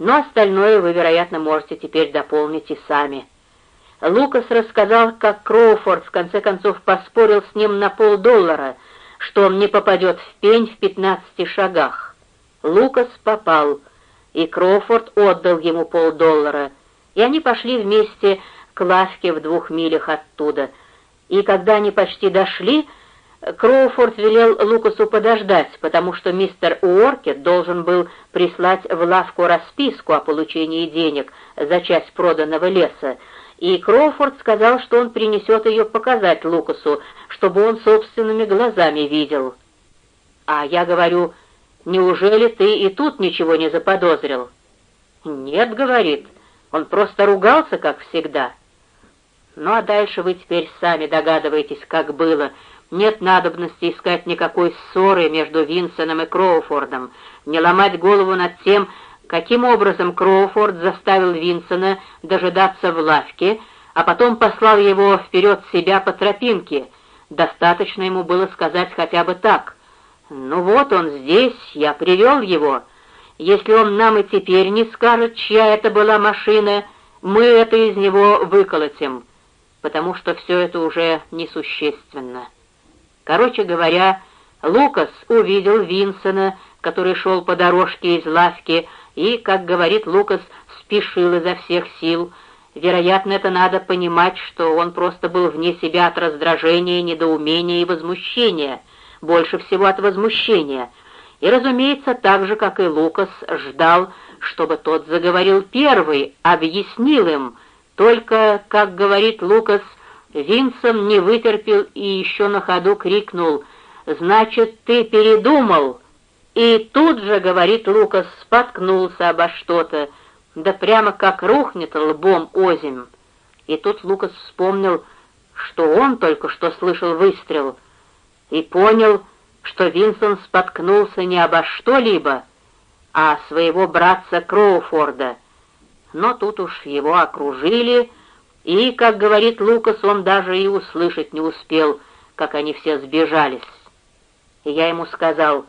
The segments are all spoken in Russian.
Но остальное вы, вероятно, можете теперь дополнить и сами. Лукас рассказал, как Кроуфорд в конце концов поспорил с ним на полдоллара, что он не попадет в пень в пятнадцати шагах. Лукас попал, и Кроуфорд отдал ему полдоллара, и они пошли вместе к лавке в двух милях оттуда. И когда они почти дошли, Кроуфорд велел Лукасу подождать, потому что мистер Уоркет должен был прислать в лавку расписку о получении денег за часть проданного леса, и Кроуфорд сказал, что он принесет ее показать Лукасу, чтобы он собственными глазами видел. А я говорю, неужели ты и тут ничего не заподозрил? Нет, говорит, он просто ругался, как всегда. Ну а дальше вы теперь сами догадываетесь, как было, — нет надобности искать никакой ссоры между Винсоном и Кроуфордом, не ломать голову над тем, каким образом Кроуфорд заставил Винсона дожидаться в лавке, а потом послал его вперед себя по тропинке. Достаточно ему было сказать хотя бы так. «Ну вот он здесь, я привел его. Если он нам и теперь не скажет, чья это была машина, мы это из него выколотим, потому что все это уже несущественно». Короче говоря, Лукас увидел Винсона, который шел по дорожке из лавки, и, как говорит Лукас, спешил изо всех сил. Вероятно, это надо понимать, что он просто был вне себя от раздражения, недоумения и возмущения, больше всего от возмущения. И, разумеется, так же, как и Лукас, ждал, чтобы тот заговорил первый, объяснил им, только, как говорит Лукас, Винсон не вытерпел и еще на ходу крикнул «Значит, ты передумал?» И тут же, говорит Лукас, споткнулся обо что-то, да прямо как рухнет лбом озимь. И тут Лукас вспомнил, что он только что слышал выстрел, и понял, что Винсон споткнулся не обо что-либо, а своего братца Кроуфорда. Но тут уж его окружили, и, как говорит Лукас, он даже и услышать не успел, как они все сбежались. И я ему сказал,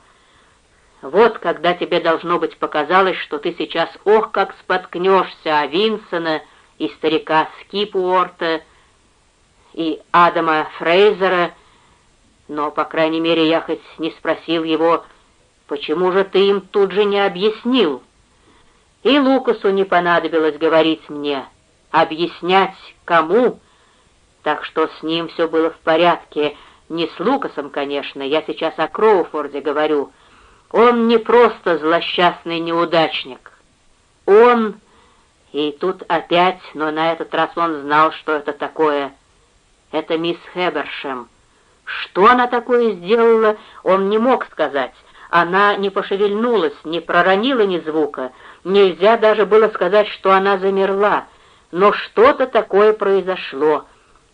«Вот когда тебе, должно быть, показалось, что ты сейчас, ох, как споткнешься о Винсона и старика Скипуорта и Адама Фрейзера, но, по крайней мере, я хоть не спросил его, почему же ты им тут же не объяснил?» И Лукасу не понадобилось говорить мне — объяснять кому, так что с ним все было в порядке, не с Лукасом, конечно, я сейчас о Кроуфорде говорю. Он не просто злосчастный неудачник. Он... И тут опять, но на этот раз он знал, что это такое. Это мисс Хебершем. Что она такое сделала, он не мог сказать. Она не пошевельнулась, не проронила ни звука. Нельзя даже было сказать, что она замерла. Но что-то такое произошло.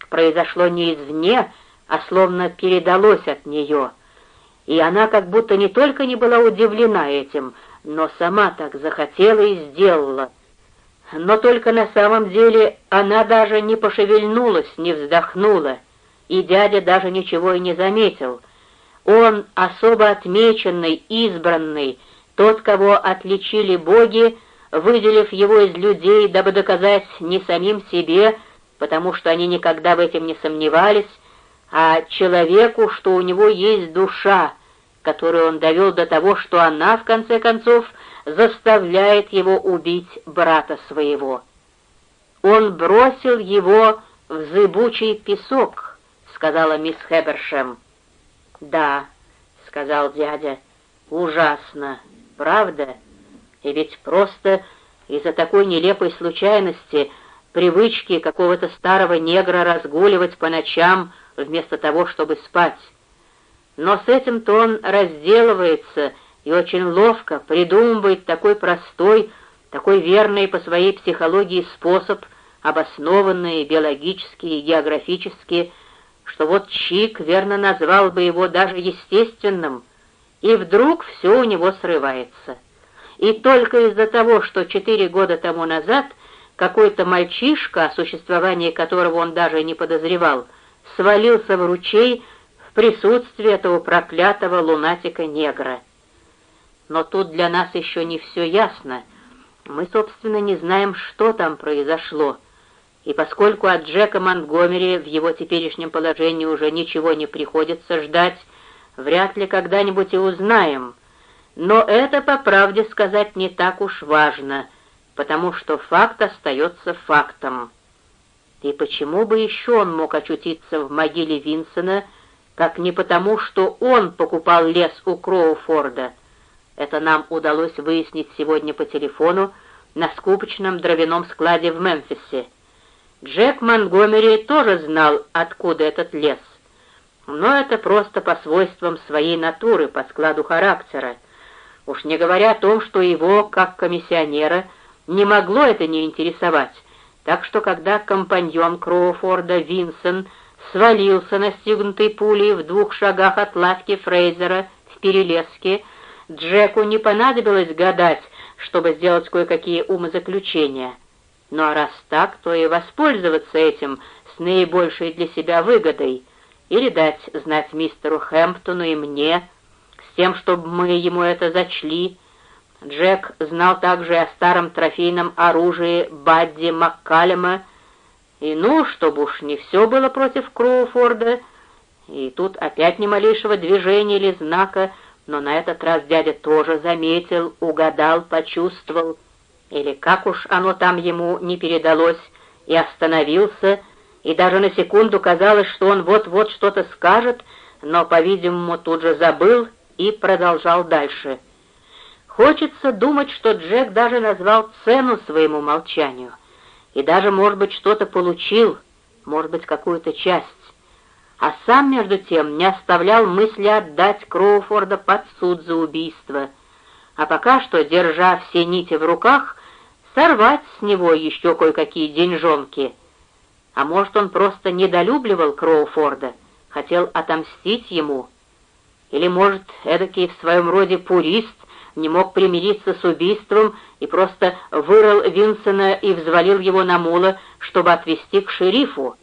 Произошло не извне, а словно передалось от нее. И она как будто не только не была удивлена этим, но сама так захотела и сделала. Но только на самом деле она даже не пошевельнулась, не вздохнула, и дядя даже ничего и не заметил. Он, особо отмеченный, избранный, тот, кого отличили боги, выделив его из людей, дабы доказать не самим себе, потому что они никогда в этом не сомневались, а человеку, что у него есть душа, которую он довел до того, что она, в конце концов, заставляет его убить брата своего. Он бросил его в зыбучий песок, — сказала мисс Хебершем. «Да», — сказал дядя, — «ужасно, правда?» И ведь просто из-за такой нелепой случайности, привычки какого-то старого негра разгуливать по ночам вместо того, чтобы спать. Но с этим-то он разделывается и очень ловко придумывает такой простой, такой верный по своей психологии способ, обоснованный биологически и географически, что вот Чик верно назвал бы его даже естественным, и вдруг все у него срывается и только из-за того, что четыре года тому назад какой-то мальчишка, о существовании которого он даже не подозревал, свалился в ручей в присутствии этого проклятого лунатика-негра. Но тут для нас еще не все ясно. Мы, собственно, не знаем, что там произошло, и поскольку от Джека Монтгомери в его теперешнем положении уже ничего не приходится ждать, вряд ли когда-нибудь и узнаем. Но это, по правде сказать, не так уж важно, потому что факт остается фактом. И почему бы еще он мог очутиться в могиле Винсона, как не потому, что он покупал лес у Кроуфорда. Это нам удалось выяснить сегодня по телефону на скупочном дровяном складе в Мемфисе. Джек Монгомери тоже знал, откуда этот лес. Но это просто по свойствам своей натуры, по складу характера. Уж не говоря о том, что его, как комиссионера, не могло это не интересовать. Так что, когда компаньон Кроуфорда Винсон свалился, настигнутый пулей в двух шагах от лавки Фрейзера в Перелеске, Джеку не понадобилось гадать, чтобы сделать кое-какие умозаключения. Ну а раз так, то и воспользоваться этим с наибольшей для себя выгодой, или дать знать мистеру Хэмптону и мне, тем, чтобы мы ему это зачли. Джек знал также о старом трофейном оружии Бадди Маккалема, и ну, чтобы уж не все было против Кроуфорда, и тут опять ни малейшего движения или знака, но на этот раз дядя тоже заметил, угадал, почувствовал, или как уж оно там ему не передалось, и остановился, и даже на секунду казалось, что он вот-вот что-то скажет, но, по-видимому, тут же забыл и продолжал дальше. Хочется думать, что Джек даже назвал цену своему молчанию — и даже, может быть, что-то получил, может быть, какую-то часть. А сам, между тем, не оставлял мысли отдать Кроуфорда под суд за убийство, а пока что, держа все нити в руках, сорвать с него еще кое-какие деньжонки. А может, он просто недолюбливал Кроуфорда, хотел отомстить ему, или, может, эдакий в своем роде пурист, не мог примириться с убийством и просто вырыл Винсона и взвалил его на мула, чтобы отвезти к шерифу.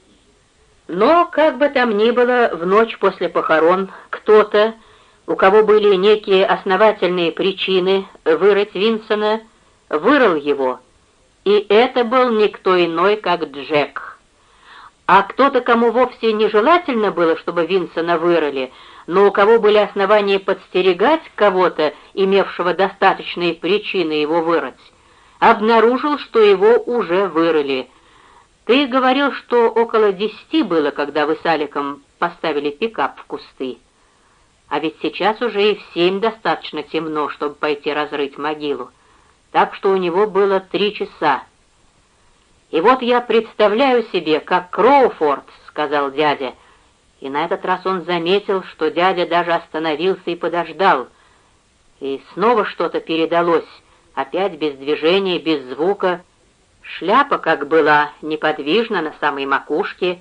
Но, как бы там ни было, в ночь после похорон кто-то, у кого были некие основательные причины вырыть Винсона, вырыл его, и это был никто иной, как Джек. А кто-то, кому вовсе нежелательно было, чтобы Винсона вырыли, но у кого были основания подстерегать кого-то, имевшего достаточные причины его вырыть, обнаружил, что его уже вырыли. Ты говорил, что около десяти было, когда вы с Аликом поставили пикап в кусты. А ведь сейчас уже и в семь достаточно темно, чтобы пойти разрыть могилу. Так что у него было три часа. И вот я представляю себе, как Кроуфорд, — сказал дядя, — и на этот раз он заметил, что дядя даже остановился и подождал. И снова что-то передалось, опять без движения, без звука. Шляпа, как была, неподвижна на самой макушке,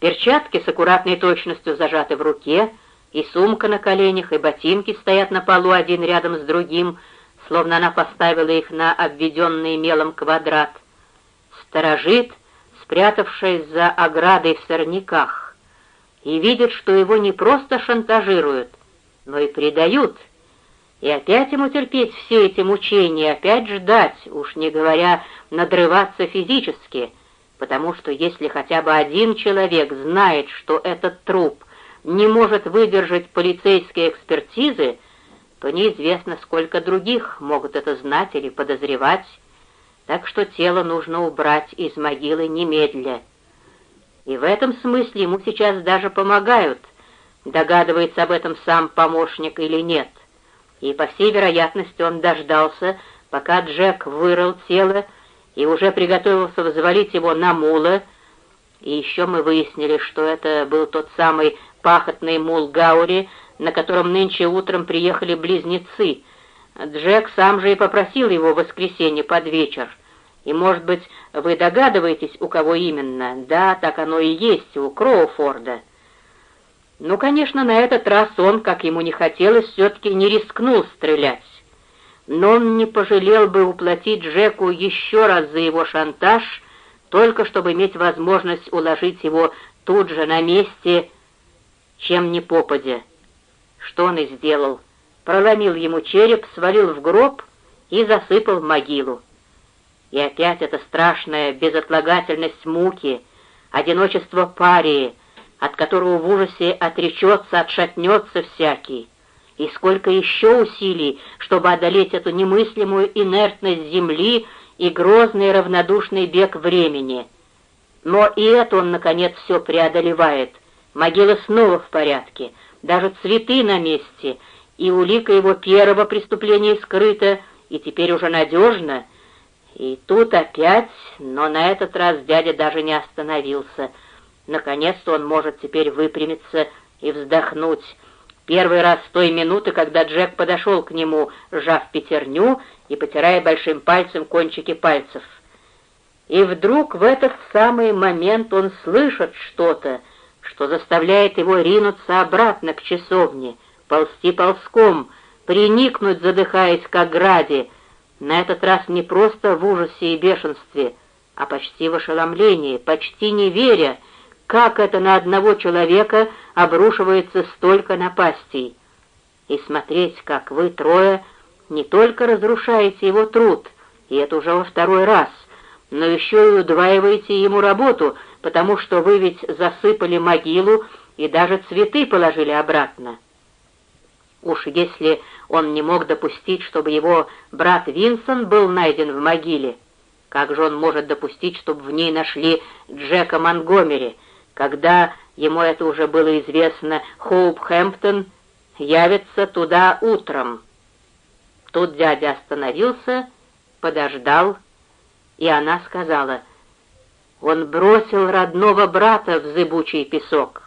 перчатки с аккуратной точностью зажаты в руке, и сумка на коленях, и ботинки стоят на полу один рядом с другим, словно она поставила их на обведенный мелом квадрат. Сторожит, спрятавшись за оградой в сорняках и видит, что его не просто шантажируют, но и предают. И опять ему терпеть все эти мучения, опять ждать, уж не говоря надрываться физически, потому что если хотя бы один человек знает, что этот труп не может выдержать полицейской экспертизы, то неизвестно, сколько других могут это знать или подозревать, так что тело нужно убрать из могилы немедля. И в этом смысле ему сейчас даже помогают, догадывается об этом сам помощник или нет. И, по всей вероятности, он дождался, пока Джек вырыл тело и уже приготовился взвалить его на мула, и еще мы выяснили, что это был тот самый пахотный мул Гаури, на котором нынче утром приехали близнецы. Джек сам же и попросил его в воскресенье под вечер — и, может быть, вы догадываетесь, у кого именно? Да, так оно и есть, у Кроуфорда. Ну, конечно, на этот раз он, как ему не хотелось, все-таки не рискнул стрелять. Но он не пожалел бы уплатить Джеку еще раз за его шантаж, только чтобы иметь возможность уложить его тут же на месте, чем не попадя. Что он и сделал. Проломил ему череп, свалил в гроб и засыпал в могилу. И опять эта страшная безотлагательность муки, одиночество парии, от которого в ужасе отречется, отшатнется всякий. И сколько еще усилий, чтобы одолеть эту немыслимую инертность земли и грозный равнодушный бег времени. Но и это он, наконец, все преодолевает. Могила снова в порядке, даже цветы на месте, и улика его первого преступления скрыта, и теперь уже надежно — и тут опять, но на этот раз дядя даже не остановился. Наконец-то он может теперь выпрямиться и вздохнуть. Первый раз с той минуты, когда Джек подошел к нему, сжав пятерню и потирая большим пальцем кончики пальцев. И вдруг в этот самый момент он слышит что-то, что заставляет его ринуться обратно к часовне, ползти ползком, приникнуть, задыхаясь к ограде, на этот раз не просто в ужасе и бешенстве, а почти в ошеломлении, почти не веря, как это на одного человека обрушивается столько напастей. И смотреть, как вы трое не только разрушаете его труд, и это уже во второй раз, но еще и удваиваете ему работу, потому что вы ведь засыпали могилу и даже цветы положили обратно. Уж если он не мог допустить, чтобы его брат Винсон был найден в могиле, как же он может допустить, чтобы в ней нашли Джека Монгомери, когда ему это уже было известно, Хоуп Хэмптон явится туда утром? Тут дядя остановился, подождал, и она сказала, «Он бросил родного брата в зыбучий песок».